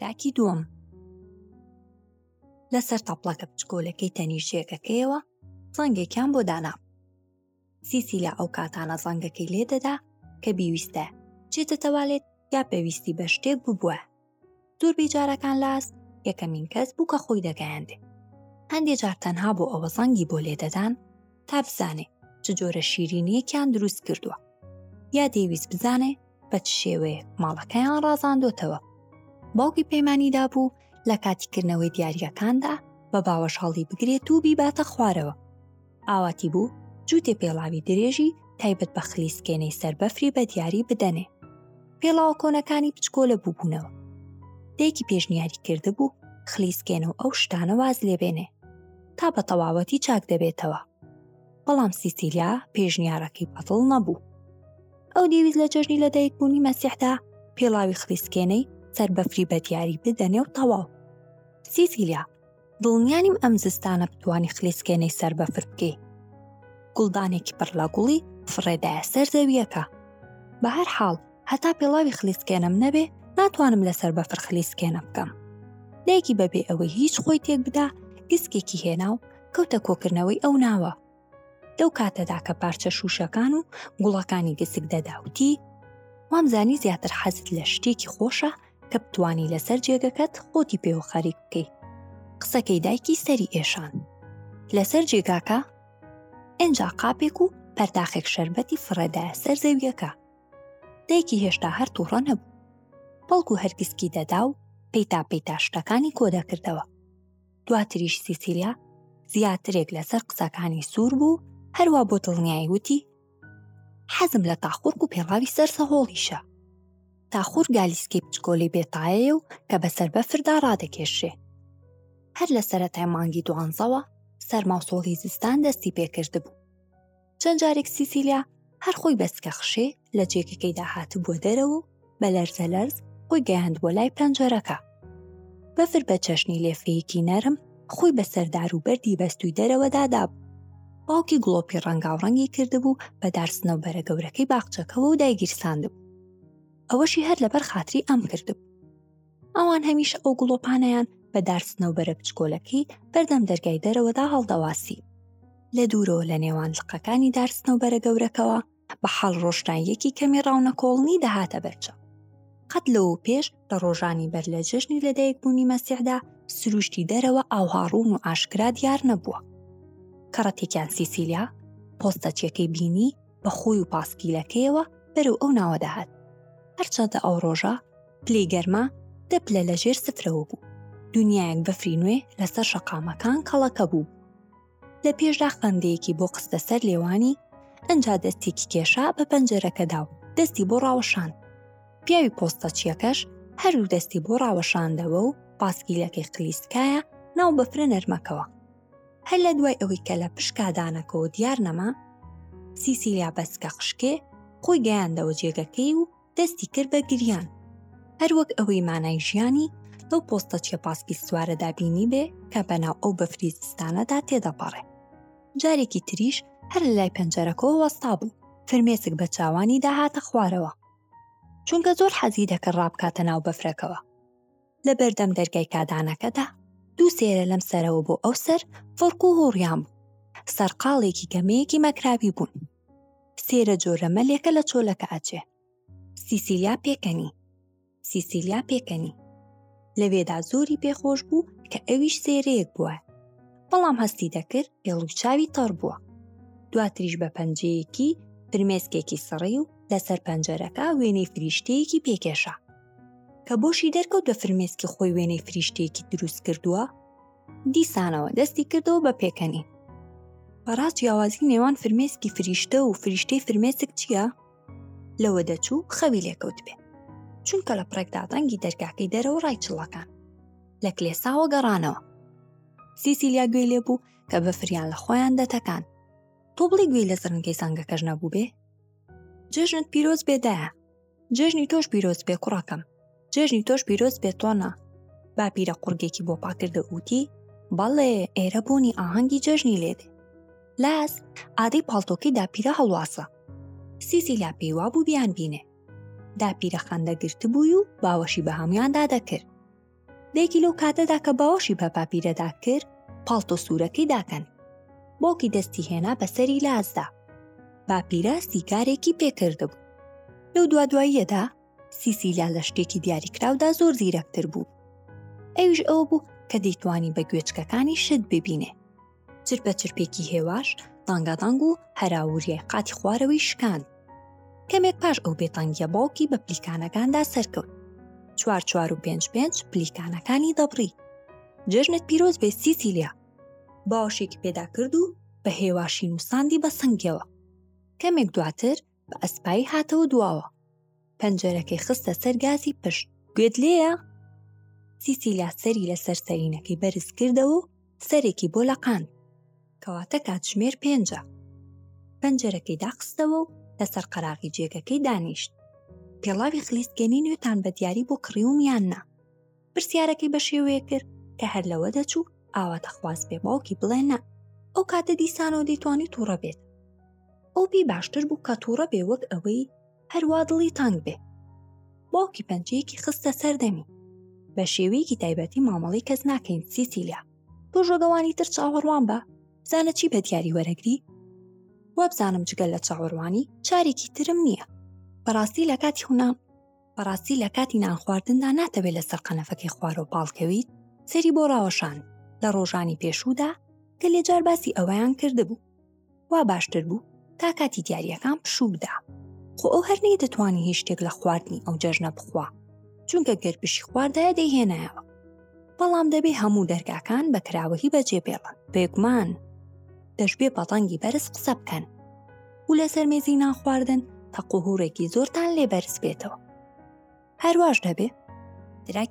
تاکی دووەم لەسەر تەپڵەکە بچکۆلەکەی تەنیشێکەکەیەوە زەنگێکیان بۆ دانام سیسیلا ئەو کاتانە زەنگەکەی لێ دەدا کە بیویستە چێتە تەوالێت یا پێویستی بە شتێک ببووە زۆر بێجارەکان لاس یەکەمین کەس بوو کە خۆی دەگەیاندێ هەندێ جار تەنها بۆ ئەوە زەنگی بۆ لێدەدان تا بزانێ چ جۆرە شیرینیەکیان دروست کردووە یا دەیویست بزانێ بە چ شێوەیە ماڵەکەیان ڕازاندۆتەوە باوکی پەیمانیدا بوو لە کاتیکردنەوەی دیارەکاندا بە باوەش هەڵی بگرێت و بیباتە خوارەوە ئاواتی بوو جووتێ پێڵاوی درێژی تایبەت بە خلیسکێنەی سەر بەفری بە دیاری بدەنێ پێڵاوە کۆنەکانی بچکۆلە بووبوونەوە دێکی پێشنیاری کردبوو خلیسکێنە و ئەو شتانە واز لێبێنێ تا بە تەواوەتی چاک دەبێتەوە بەڵام سیسیلیا پێشنیارەکەی بەفڵ نەبوو ئەو دەویست لە جەژنی لە دایکبوونی مەسیحدا پێڵاوی خلیسکێنەی سەر بەفری بە دیاری بدەنێ و تەواو سیسیلیا دڵنیانیم ئەم زستانە بتوانی خلیسکێنەی سەر بەفر بکەی گوڵدانێکی پڕ لە گوڵی فڕێدایە سەر زەویەکە بە هەر حاڵ هەتا پێڵاوی خلیسکێنم نەبێ ناتوانم لەسەر بەفر خلیسکێنە بکەم دایکی بەبێ ئەوەی هیچ خۆی تێک بدا ئیسکێکی هێنا و کەوتە کۆکردنەوەی ئەو ناوە لەو کاتەدا کە پارچە شووشەکان و گوڵەکانی گسک دەداوتی وام زانی زیاتر حەزت لە شتێکی خۆشە کە بتانی لەسەر جێگەکەت خۆتی پێوە خەریک بکەیت قسەکەی دایکی سەری ئێشان لەسەر جێگاکە ئەجا قاپێک و پەرداخێک شربەتی فڕێدایە سەر زەویەکە دایکی هێشتا هەر تووڕە نەبوو بەڵکو هەرگیزکی دەدا و پێیتا پێیتا شتەکانی کۆ دەکردەوە دواتریش سیسیلیا زیاترێک لەسەر قسەکانی سوور بوو هەروە بۆ دڵنیایی وتی حەزم لە تاخورک و پێڵاوی سەر سەهۆڵیشە تاخور گالیسکی بچکۆلی بێتایەیە و کە بەسەر بەفردا ڕادەکێشێ هەر لە سەرەتای مانگی دوانزەوە سەرماوسۆڵی زستان دەستی پێکرد بوو چەند جارێک سیسیلیا هەر خۆی بەسکە خشێ لە جێگەکەیدا هاتبووە دەرەوە و بە لەرزە لەرز خۆی گەیاند بۆ لای پەنجەرەکە بەفر بە چەشنی لێفەیەکی نەرم خۆی بە سەردار و بەردی بەستوی دەرەوەدا دابوو باوکی گڵۆپی ڕەنگاوڕەنگی کردبوو بە دارسنە و بەرە گەورەکەی باخچەکەەوە و دایگیرساندبوو ئەوەشی هەر لەبەر خاتری ئەم کردبوو ئەوان هەمیشە ئەو گڵۆپانەیان بە دارسنەوبەرە بچکۆلەکەی بەردەم دەرگای دەرەوەدا هەڵدەواسی لە دوورەوە لە نێوان لقەکانی دارسنەوبەرە گەورەکەوە بە حاڵ ڕۆشناییەکی کەمی ڕاونەکۆڵنی دەهاتە بەرچە قەت لەوە پێش لە ڕۆژانی بەر لە جەژنی لەدایکبوونی مەسیحدا سروشتی دەرەوە ئاوهاڕون و ئاشکرا دیار نەبووە کەڕەتێکیان سیسیلیا پۆستەچیەکەی بینی بە خۆی و پاسکیلەکەیەوە بەرەو ئەو ناوە دەهات هەرچەندە ئەو ڕۆژە پلەی گەرما دە پلە لە ژێر سفرەوە بوو دنیایەک بەفری نوێ لەسەر شەقامەکان کەڵەکە بوو لە پێشدا خەندەیەکی بۆ قستە سەر لێوانی ئەجا دەستێکی کێشا بە پەنجەرەکەدا و دەستی بۆ ڕاوەشان پیاوی پۆستەچیەکەش هەروو دەستی بۆ ڕاوەشاندەوە و پاسکیلەکەی قلیسکایە ناو بەفرە نەرمەکەوە هەر لە دوای ئەوەی کە لە پشکادانەکەەوە دیار نەما سیسیلیا بەسکە خشکێ خۆی گەیاندەوە جێگەکەی و دەستی کرد بە گریان هەروەک ئەوەی مانای ژیانی لەو پۆستە چێپاسپی سوارەدا بینی بێ کە بەناو ئەو بەفری زستانەدا تێدەپەڕێ جارێکی تریش هەر لای پەنجەرەکەەوە وەستا بوو فرمێسک بە چاوانی داهاتە خوارەوە چونکە زۆر حەزی دەکە ڕابکاتە ناو بەفرەکەەوە لە بەردەم دەرگای کادانەکەدا دوو سێرە لەم سەرەوە بۆ ئەو سەر فڕکو هۆڕیان بوو سەرقاڵێکی گەمەیەکی مەکراوی بوون سێرە جۆرە مەلێکە لە چۆلەکە ئەچێ سیسیلیا پێکەنی سیسیلیا پێکەنی لەوێدا زۆری پێخۆش بوو کە ئەویش سێرەیەک بووە بەڵام هەستی دەکرد ئێڵوی چاوی تەڕ بووە دواتریش بە پەنجەیەکی فرمێسکێکی سڕی و لەسەر پەنجەرەکە وێنەی فریشتەیەکی پێکێشە کە بۆشی دەرکەوت بە فرمێسکی خۆی وێنەی فریشتێکی دروست کردووە دیسانەوە دەستی کردەوە بە پێکەنین بەڕاست جیاوازی نێوان فرمێسکی فریشتە و فریشتەی فرمێسک چییە؟ لەوە دەچوو خەوی لێکەوت بێ چونکە لە پڕێکدا دەنگی دەرگاکەی دەرەوە ڕای چڵەکان لە کلێساوە گەڕانەوە سیسیلیا گوێ لێ بوو کە بە فریان لە خۆیان دەتەکان تۆ بڵی گوێی لە زرنگەی زەنگەکەش نەبوو بێ جەژنت پیرۆز بێدایە جێژنی تۆش پیرۆز بێ کوڕەکەم جێژنی تۆش پیرۆز بێ تۆنا باپیرە قوڕگێکی بۆ پاکردە ئوتی بەڵێ ئێرە بوونی ئاهەنگی جێژنی لێدێ لاس ئادەی پاڵتۆکەی داپیرە هەڵواسە سیسی لا پێیوا بوو بیان بینێ داپیرە خەندە گرتبووی و باوەشی بە هەمویاندا دەکرد دایکی لەو کاتەدا کە باوەشی بە باپیرەدا کرد پاڵتۆ سوورەکەی داکەن باوکی دەستی هێنا بەسەری لازدا باپیرە سیگارێکی پێکردبوو لەو دوا دواییەدا سیسیلا لە شتێکی دیاریکراودا زۆر زیرەکتر بوو ئەوش ئەو بوو کە دەیتوانی بە گوێچکەکانی شت ببینێ چرپە چرپێکی هێواش دانگادانگ و هەراوریای قاتی خوارەوەی شکان کەمێک پاش ئەو بێتەنگیە باوکی بە پلیکانەکاندا سەرکەوت چوار چوار و پێنج پێنج پلیکانەکانی دەبڕی جژنت پیرۆز بێ سیسیلیا باوشێکی پێدا کرد و بە هێواشی نووساندی بە سنگەوە کەمێک دواتر بە ئەسپایی هاتەوە دواوە پەنجەرەکەی خستە سەر گازی پشت گوێت لێیە سیسیلا سەری لەسەر سەرینەکەی بەرز کردەوە و سەرێکی بۆ لەقان کەواتە کاتژمێر پێنجە پەنجەرەکەی داخستەوە و لەسەر قەراغی جێگەکەی دانیشت پێڵاوی خلیسکێنی نوێتان بە دیاری بۆ کڕیوم یان نا پرسیارەکەی بە شێوەیە کرد کە هەر لەوە دەچوو ئاواتە خواز بێ باوکی بڵێ نا ئەو کاتە دیسانەوە دەیتوانی تووڕە بێت ئەو پێی باشتر بوو کە تووڕە بێ وەک ئەوەی هەروا دڵی تانگ بێ باوکی پەنجەیەکی خستە سەردەمی بە شێوەیەکی تایبەتی مامەڵی کەس ناکەین سیسیلیا تۆ ژۆگەوانی تر چاوەڕوان بە بزانە چی بە دیاری وەرەگری وابزانم جگەل لە چاوەڕوانی چارێکی ترم نییە بەڕاستی لە کاتی هونام بەڕاستی لە کاتی نان خواردندا ناتەوێت لەسەر قەنەفەکەی خوارەوە پاڵکەویت سەری بۆ ڕاوەشاند لە ڕۆژانی پێشوودا کە لێجار باسی ئەویان کردبوو وا باشتر بوو تا کاتی دیارریەکان پشوو بدا خۆ ئەو هەر نەی دەتوانانی هیچ شتێک لە خواردنی ئەو جەژنە بخوا چونکە گەرپشی خواردایە دەیهێنایەوە بەڵام دەبێ هەموو دەرگاکان بە کراوەهی بەجێ بێڵن بێگومان دەشبێ بەڵەنگی بەرز قسە بکەن و لە سەرمێزی ناخواردن کە قوهورێکی زۆرتان لێ بەرز بێتەوە هەرواش دەبێ دراک